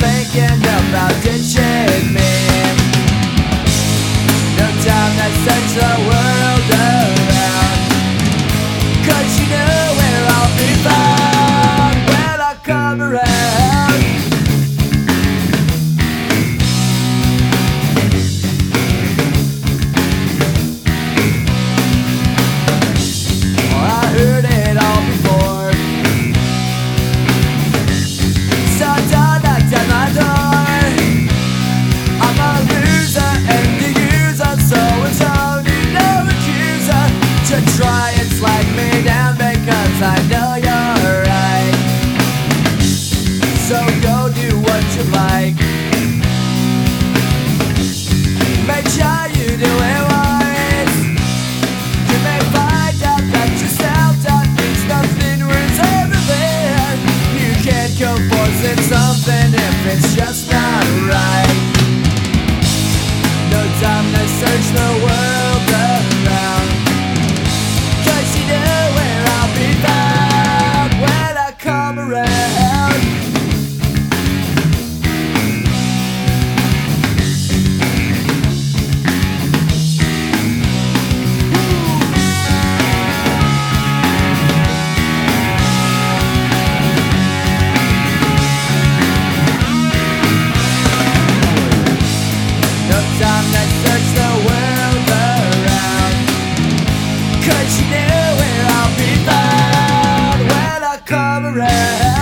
thinking about ditching me. No time that sets the world up never end.